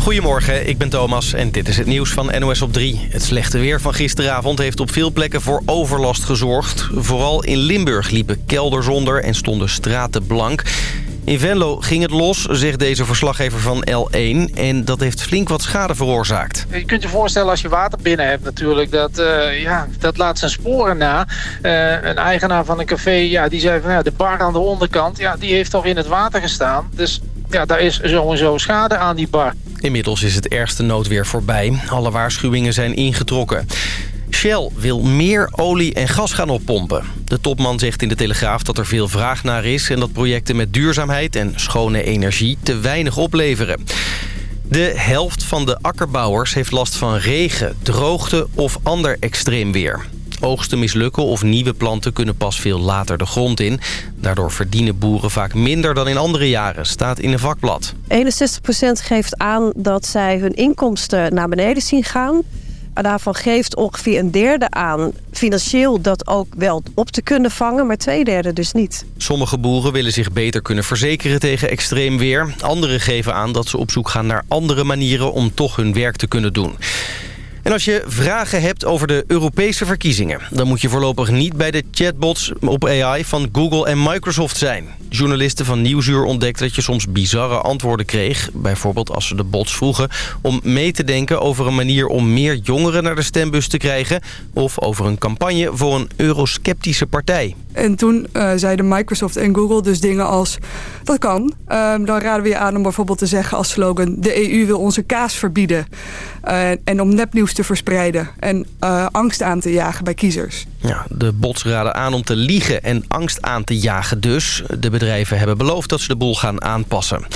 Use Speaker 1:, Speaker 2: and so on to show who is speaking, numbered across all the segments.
Speaker 1: Goedemorgen, ik ben Thomas en dit is het nieuws van NOS op 3. Het slechte weer van gisteravond heeft op veel plekken voor overlast gezorgd. Vooral in Limburg liepen kelders onder en stonden straten blank. In Venlo ging het los, zegt deze verslaggever van L1. En dat heeft flink wat schade veroorzaakt.
Speaker 2: Je kunt je voorstellen als je water binnen hebt natuurlijk. Dat, uh, ja, dat laat zijn sporen na. Uh, een eigenaar van een café ja, die zei van ja, de bar aan de onderkant... Ja, die heeft toch in het water gestaan. Dus ja, daar is sowieso schade aan die bar.
Speaker 1: Inmiddels is het ergste noodweer voorbij. Alle waarschuwingen zijn ingetrokken. Shell wil meer olie en gas gaan oppompen. De topman zegt in de Telegraaf dat er veel vraag naar is... en dat projecten met duurzaamheid en schone energie te weinig opleveren. De helft van de akkerbouwers heeft last van regen, droogte of ander extreem weer. Oogsten mislukken of nieuwe planten kunnen pas veel later de grond in. Daardoor verdienen boeren vaak minder dan in andere jaren, staat in een vakblad. 61%
Speaker 3: geeft aan dat zij hun inkomsten naar beneden zien gaan. Daarvan geeft ongeveer een derde aan financieel dat ook wel op te kunnen vangen, maar twee derde dus niet.
Speaker 1: Sommige boeren willen zich beter kunnen verzekeren tegen extreem weer. Anderen geven aan dat ze op zoek gaan naar andere manieren om toch hun werk te kunnen doen. En als je vragen hebt over de Europese verkiezingen... dan moet je voorlopig niet bij de chatbots op AI van Google en Microsoft zijn. Journalisten van Nieuwsuur ontdekten dat je soms bizarre antwoorden kreeg. Bijvoorbeeld als ze de bots vroegen om mee te denken over een manier om meer jongeren naar de stembus te krijgen... of over een campagne voor een eurosceptische partij.
Speaker 4: En toen uh, zeiden Microsoft en Google dus dingen als... dat kan. Uh, dan raden we je aan om bijvoorbeeld te zeggen als slogan... de EU wil onze kaas verbieden. Uh, en om nepnieuws te verspreiden. En uh, angst aan te jagen bij kiezers.
Speaker 1: Ja, de bots raden aan om te liegen en angst aan te jagen dus. De bedrijven hebben beloofd dat ze de boel gaan aanpassen.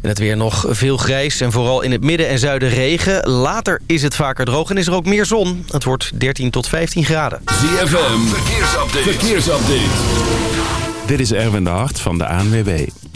Speaker 1: En het weer nog veel grijs en vooral in het midden en zuiden regen. Later is het vaker droog en is er ook meer zon. Het wordt 13 tot 15 graden.
Speaker 5: ZFM, verkeersupdate. verkeersupdate. Dit is Erwin de Hart van de ANWB.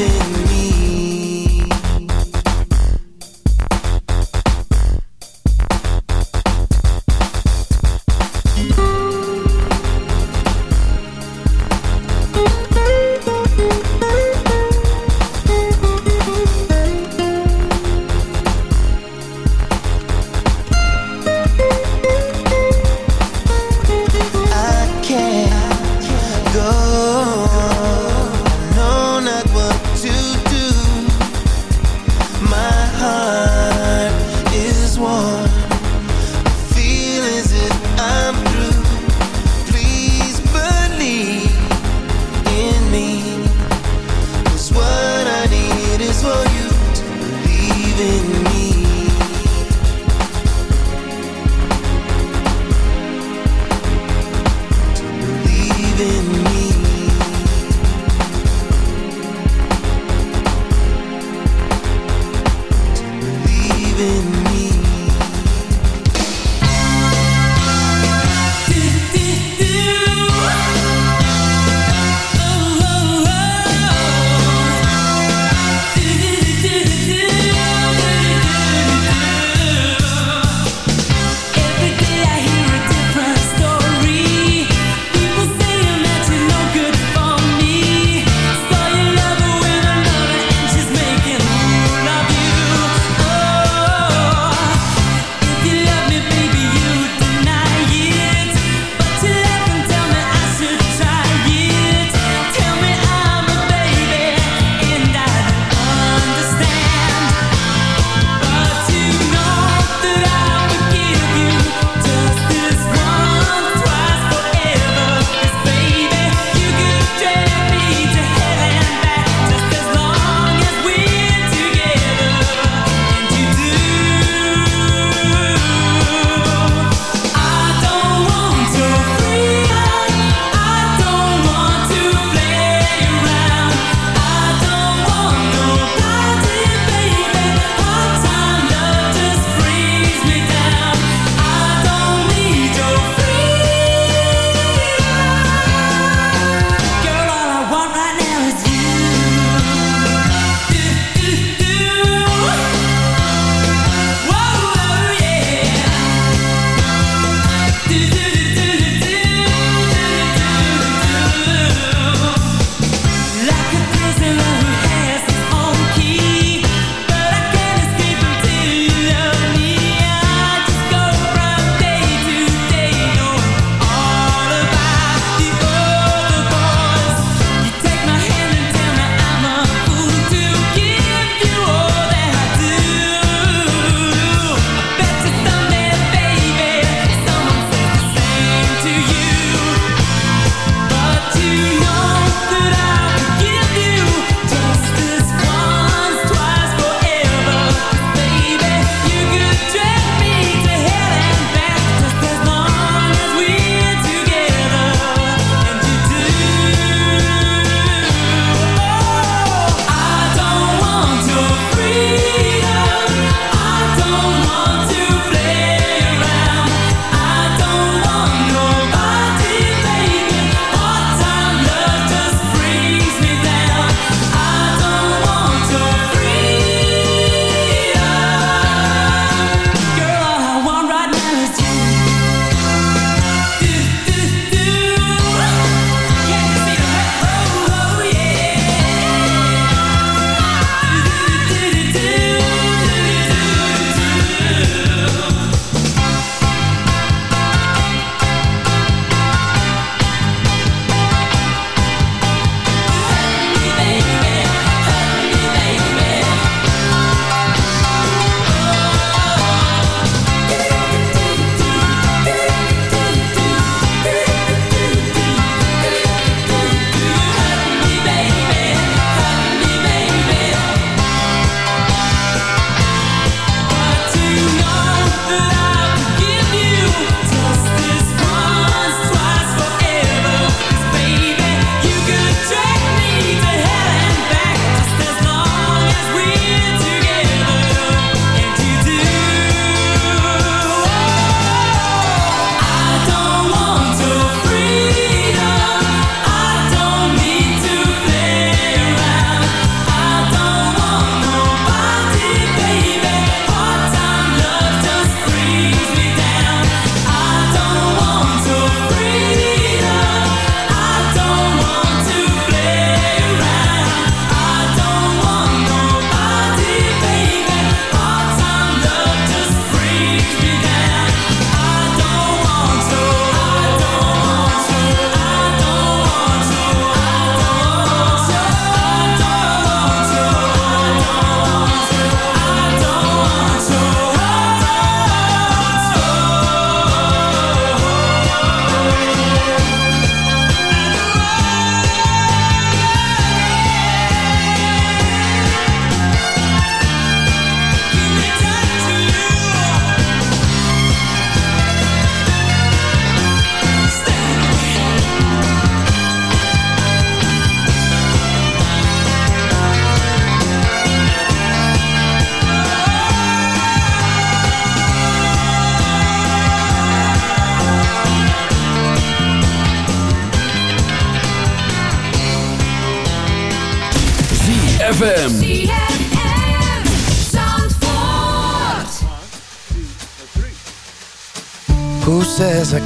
Speaker 6: been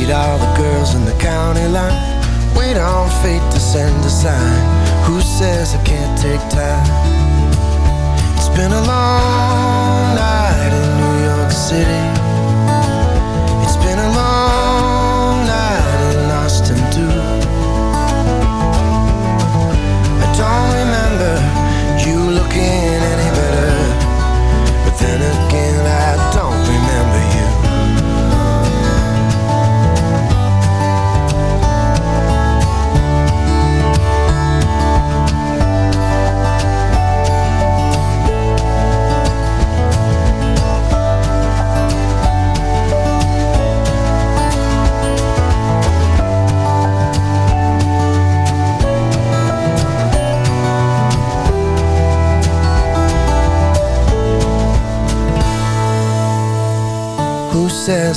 Speaker 6: Meet all the girls in the county line. Wait on fate to send a sign. Who says I can't take time?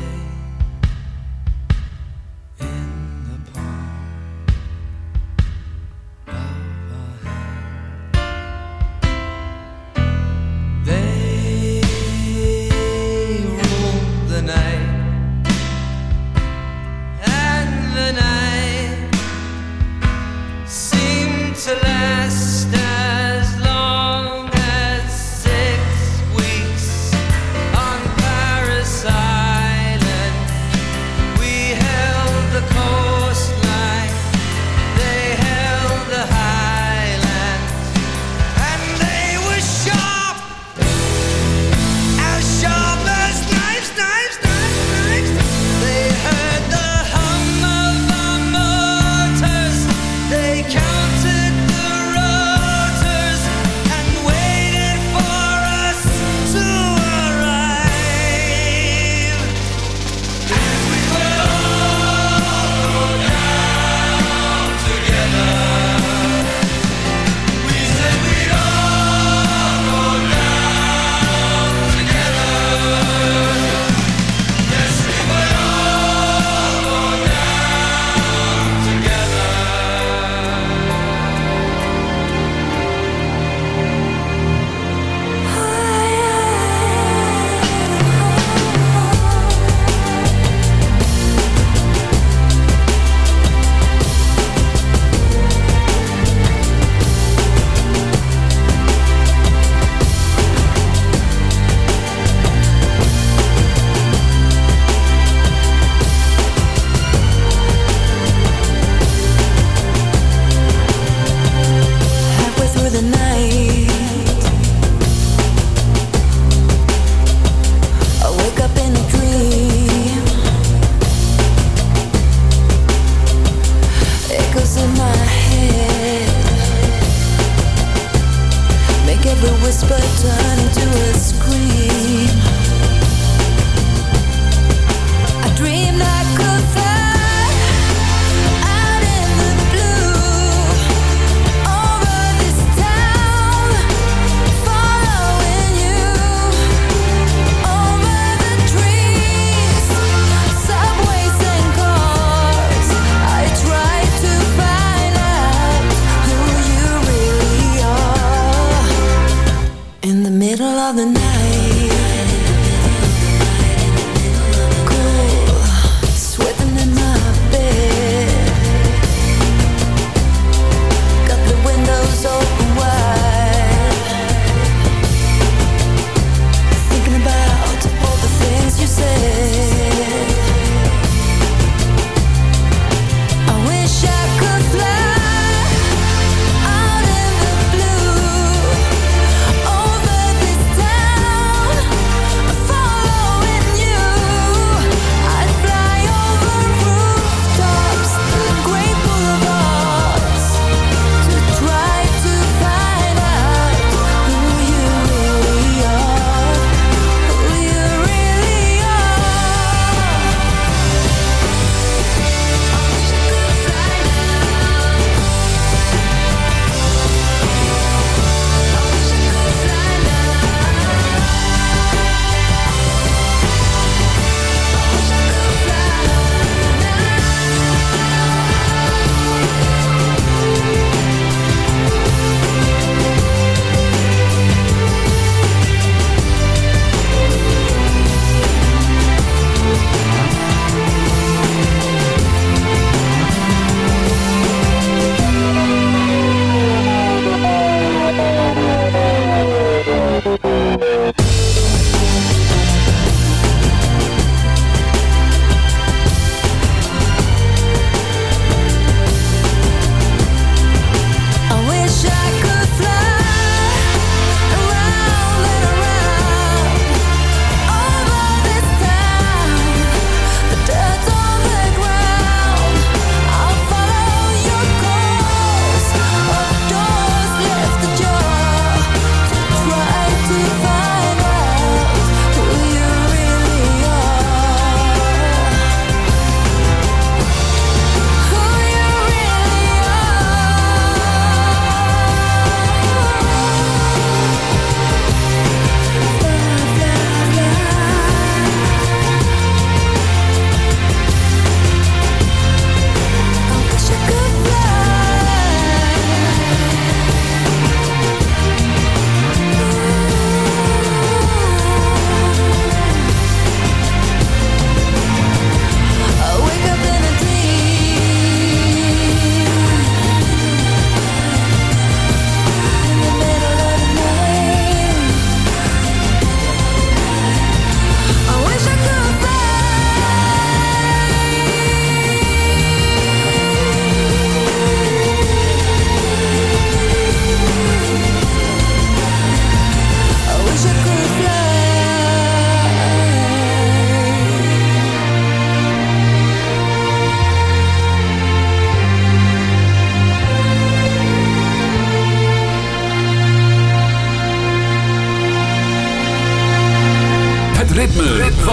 Speaker 7: Day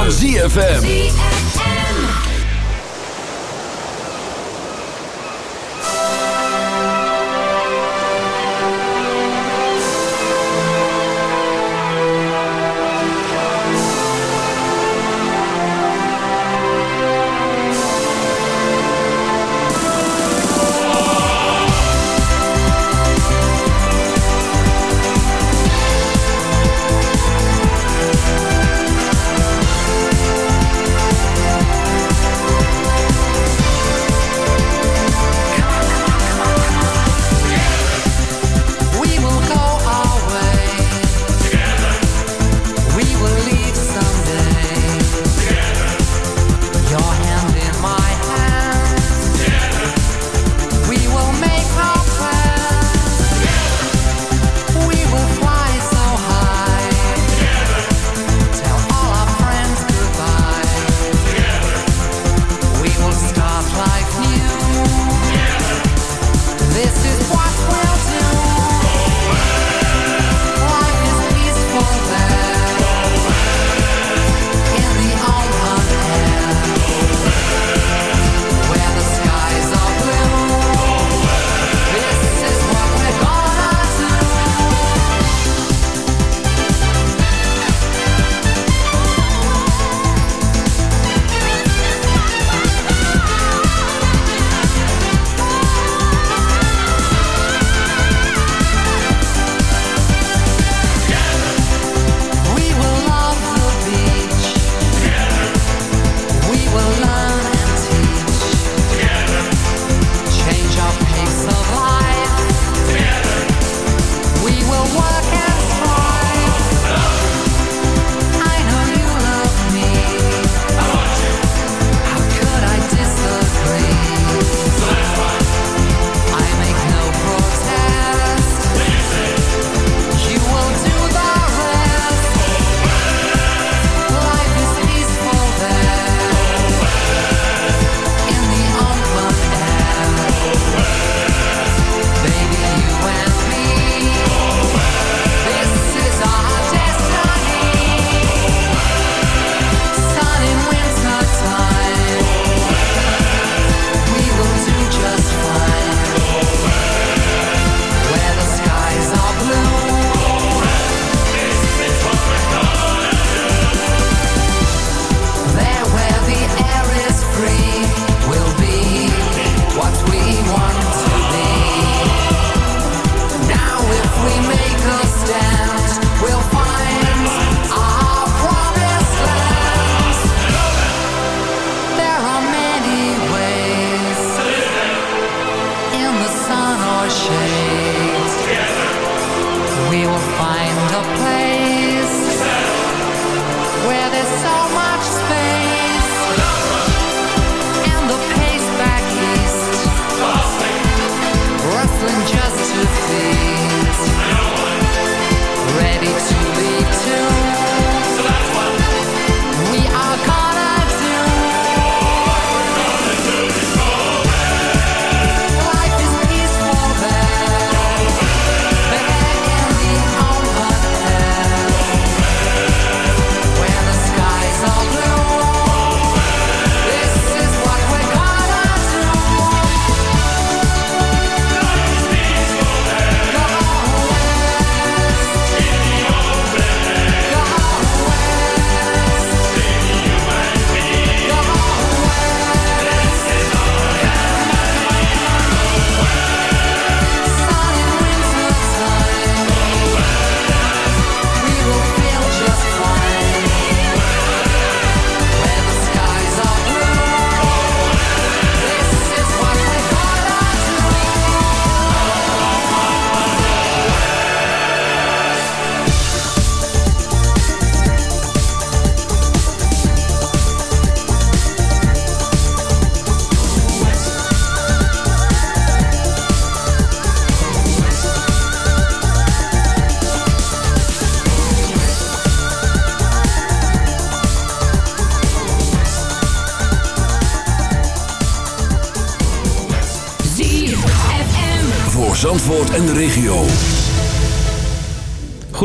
Speaker 8: ZFM.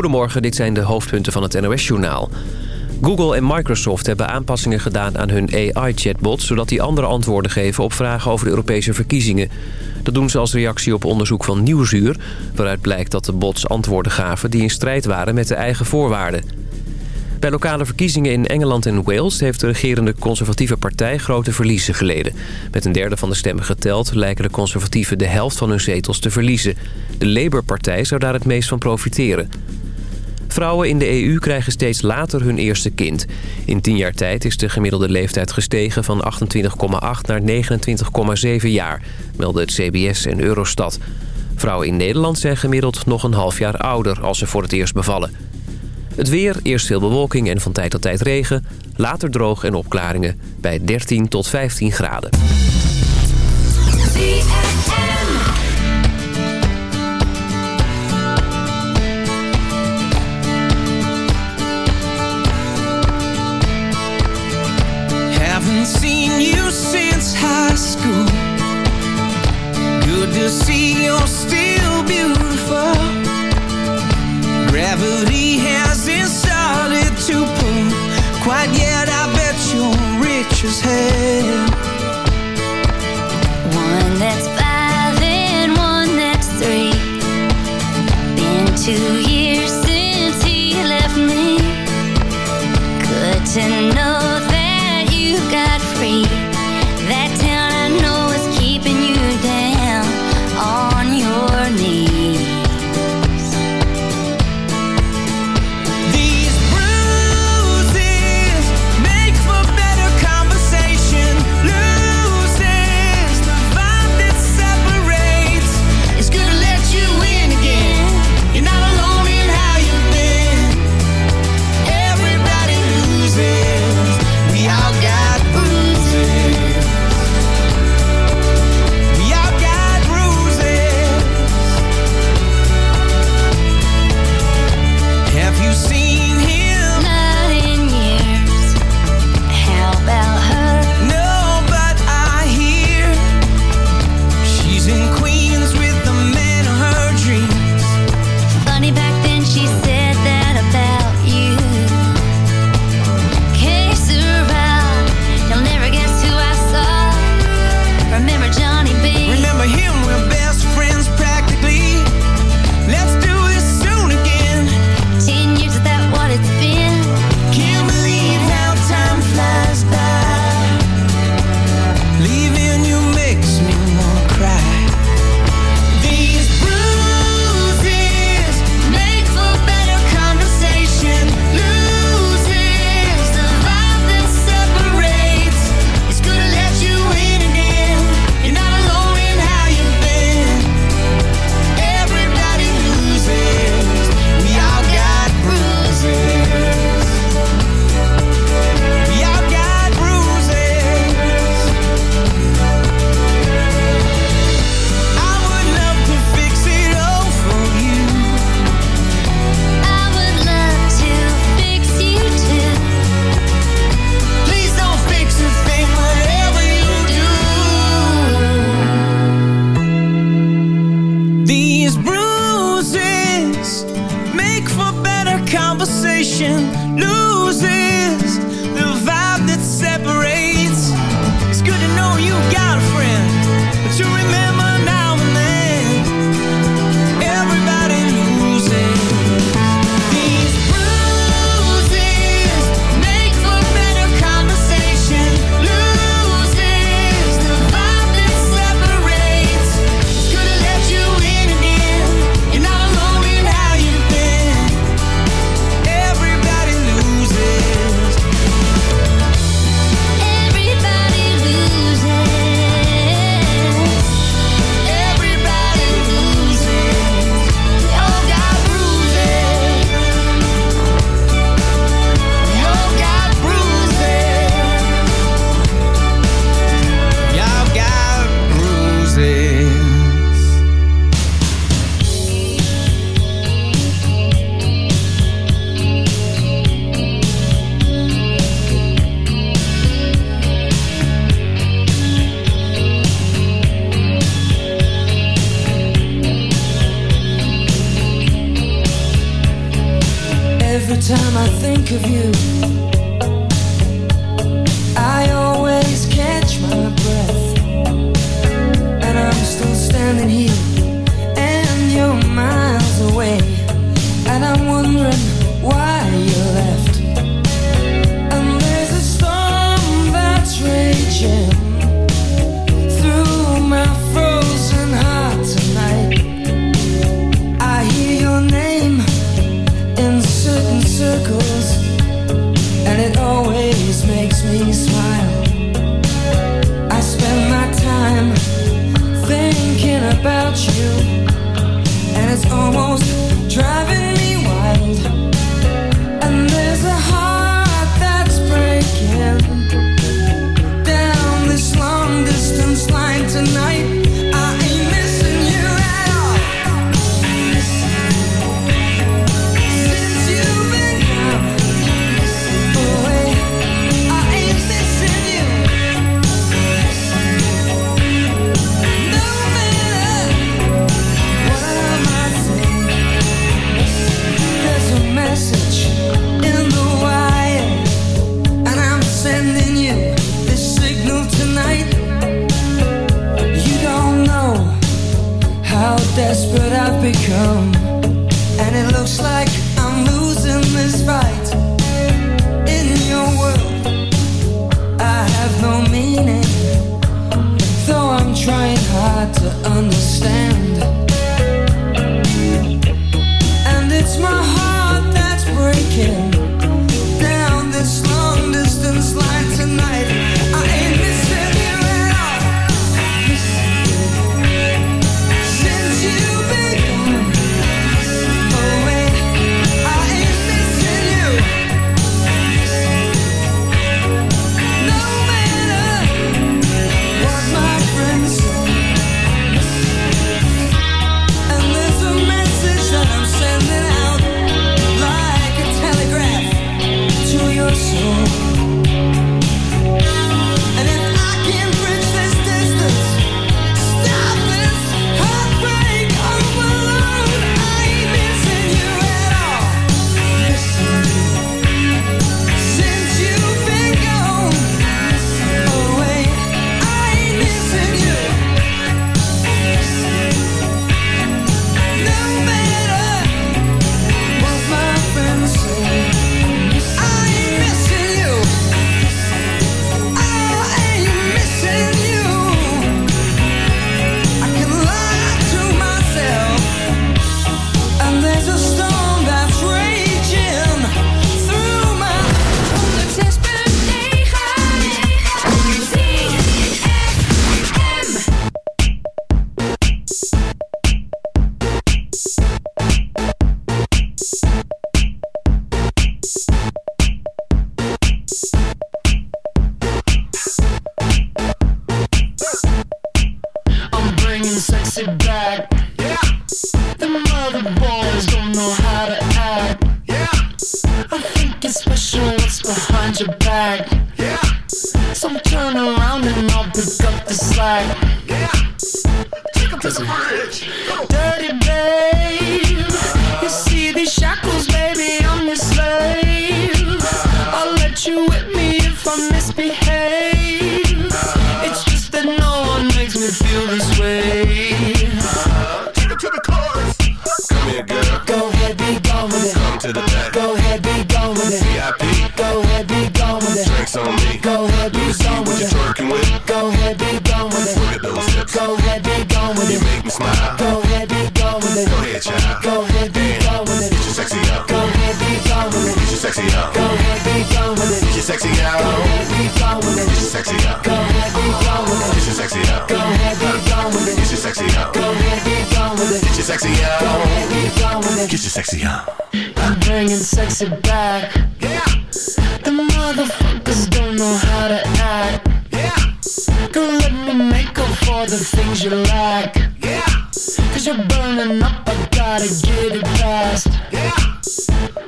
Speaker 9: Goedemorgen, dit zijn de hoofdpunten van het NOS-journaal. Google en Microsoft hebben aanpassingen gedaan aan hun AI-chatbot... zodat die andere antwoorden geven op vragen over de Europese verkiezingen. Dat doen ze als reactie op onderzoek van Nieuwsuur... waaruit blijkt dat de bots antwoorden gaven die in strijd waren met de eigen voorwaarden. Bij lokale verkiezingen in Engeland en Wales... heeft de regerende conservatieve partij grote verliezen geleden. Met een derde van de stemmen geteld... lijken de conservatieven de helft van hun zetels te verliezen. De Labour-partij zou daar het meest van profiteren. Vrouwen in de EU krijgen steeds later hun eerste kind. In tien jaar tijd is de gemiddelde leeftijd gestegen van 28,8 naar 29,7 jaar, melden het CBS en Eurostat. Vrouwen in Nederland zijn gemiddeld nog een half jaar ouder als ze voor het eerst bevallen. Het weer, eerst veel bewolking en van tijd tot tijd regen. Later droog en opklaringen bij 13 tot 15 graden.
Speaker 10: Gravity hasn't started to pull quite yet. I bet you're rich as hell.
Speaker 11: One that's five and one that's three. Been two years since he left me. Good to know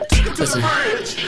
Speaker 10: Take it to the
Speaker 12: bridge.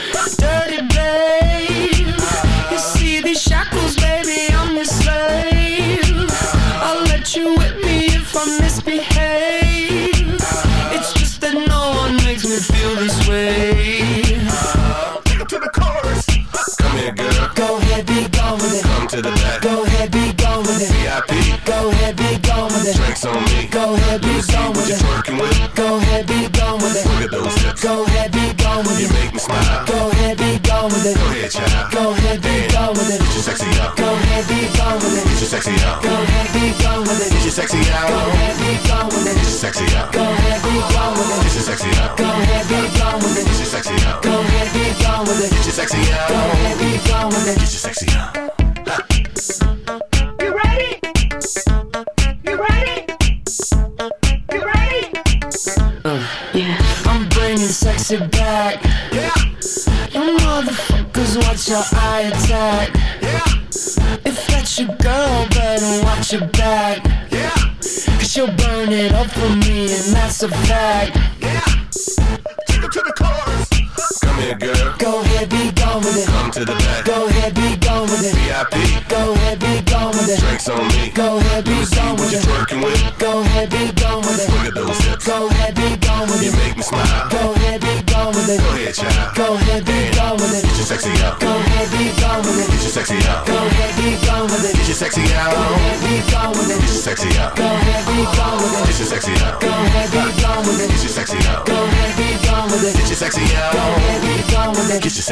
Speaker 10: gone with it.
Speaker 12: Get
Speaker 10: you sexy,
Speaker 12: yeah.
Speaker 10: Go ahead, be gone with it.
Speaker 12: Get
Speaker 10: you
Speaker 13: sexy,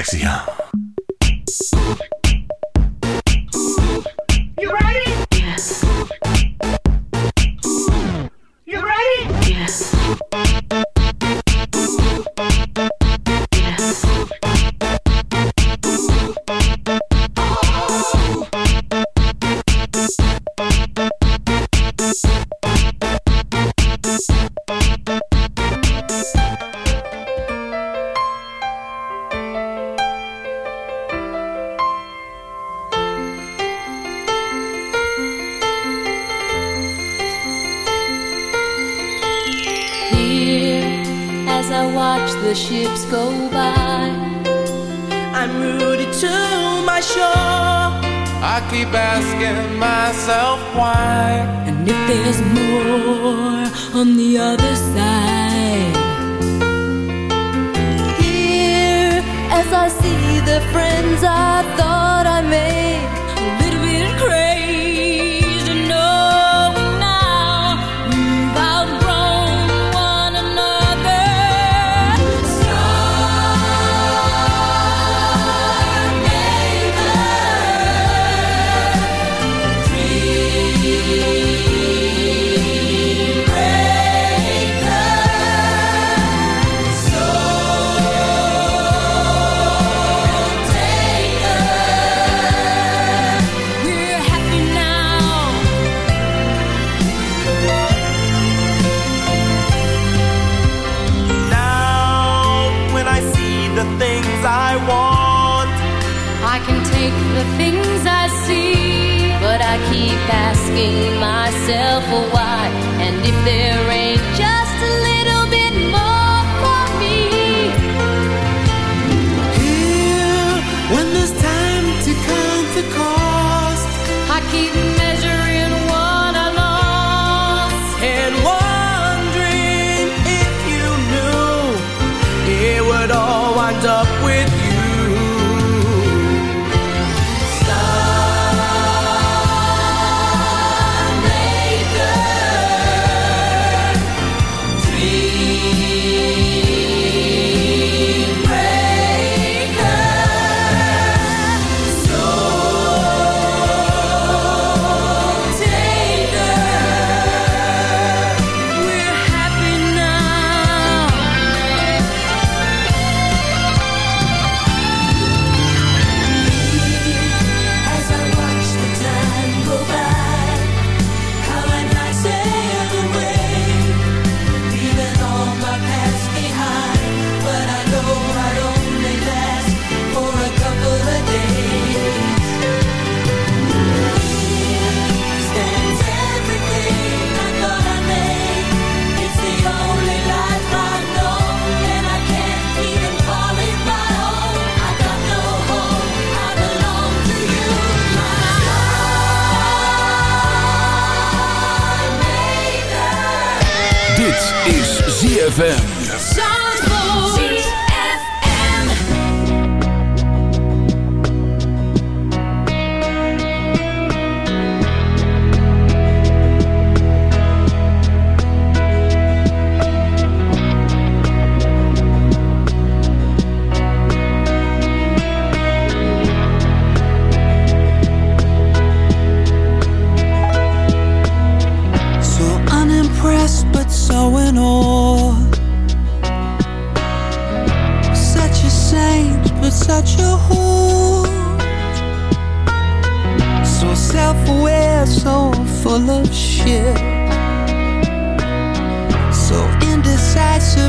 Speaker 13: sexier.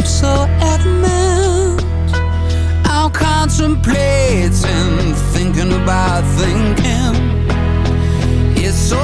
Speaker 10: So adamant. I'm contemplating Thinking about thinking. It's so